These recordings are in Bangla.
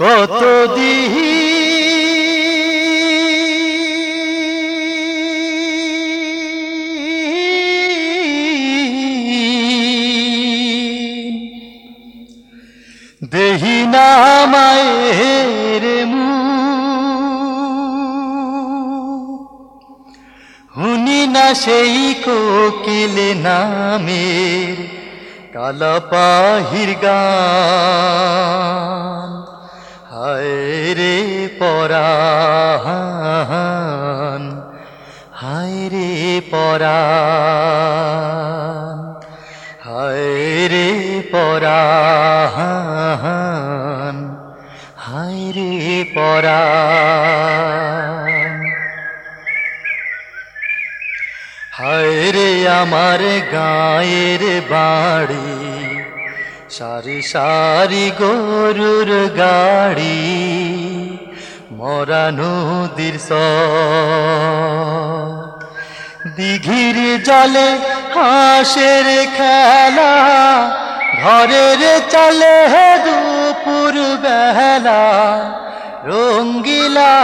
কত দিহি দেহি না মায়ের হুনি না সেই কোকিল নামের কালাপাহির গান। হায় রে পরাণ হায় রে পরাণ হায় রে পরাণ হায় রে পরাণ। হায় রে আমার গায়ের বাড়ি সারি সারি গরুর গাড়ি, মরা নদীর দিঘির জলে হাঁসের খেলা, ঘরের চলে দুপুর বেলা, রঙ্গিলা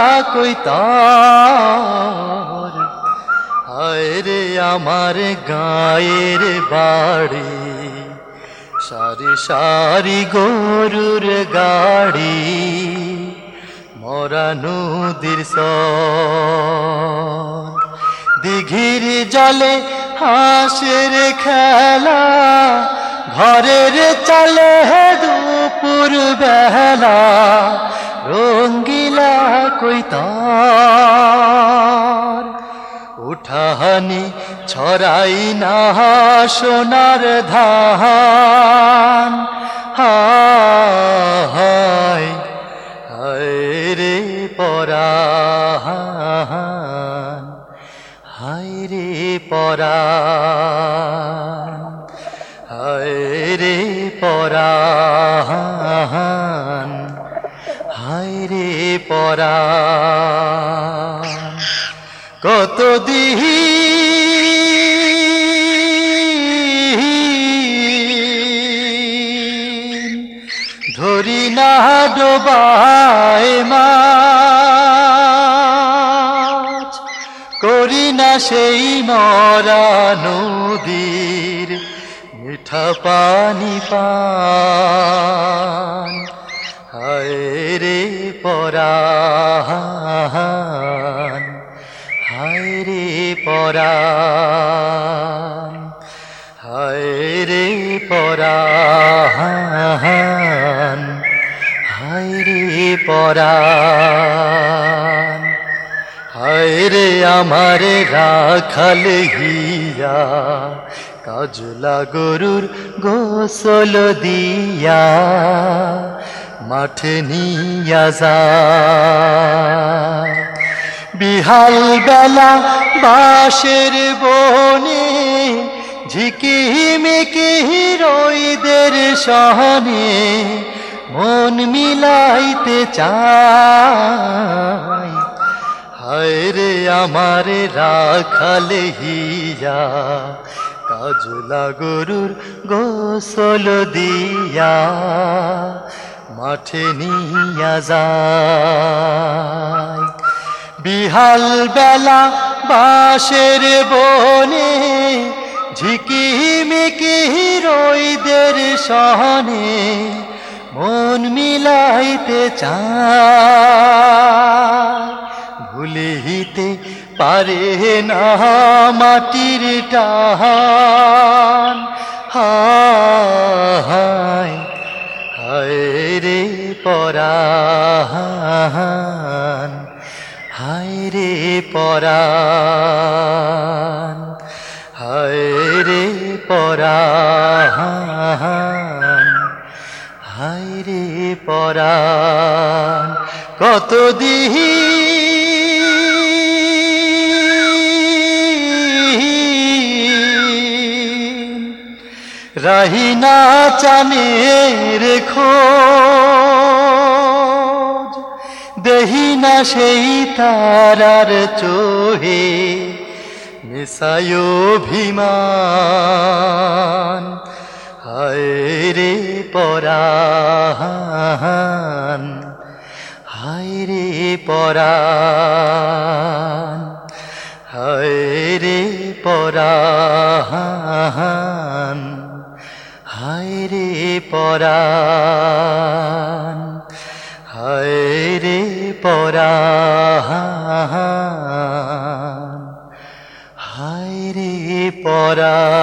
হায় রে আমার গায়ের বাড়ি। সারি সারি গরুর গাড়ি, মরা নদীর দিঘির জলে হাঁসের খেলা, ঘরের চলে দুপুর বেলা, রঙ্গিলা কৈতার। উঠাহানি ছড়াই না সোনার ধান। হায় রে পরাণ। হায় রে পরাণ। হায় রে পরাণ। হায় রে পরাণ। কত ডোবায় মাছ। করি না সেই মরা নদীর মিঠা পানি পান। হায় রে পরাণ। হায় রে পরাণ। হায় রে পরাণ। পরাণ। হায় রে আমার রাখাল হিয়া কাজলা গরুর গোসল দিয়া, মাঠে নিয়া যা। বিহাল বেলা বাসের বনে ঝিকি মিকি রইদের সহনে মন মিলাইতে চাই। হায় রে আমার রাখাল হিয়া, কাজলা গরুর গোসল দিয়া মাঠে নিয়া যায় বিহাল বেলা বাসের বনে ঝিকি মিকি রইদের সহনে মিলাইতে চায়। ভুলিতে পারে না মাটির টান। হায় হায় রে পরাণ। হায় রে পরাণ। হায় রে পরাণ। পরাণ। কত দিহি রাহিনা চানের খোঁজ দেহি না সেই তারার চোহে মিশায় অভিমান। হায় রে পরাণ হায় রে পরাণ হায় রে পরাণ হায় রে পরাণ।